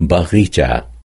باغچه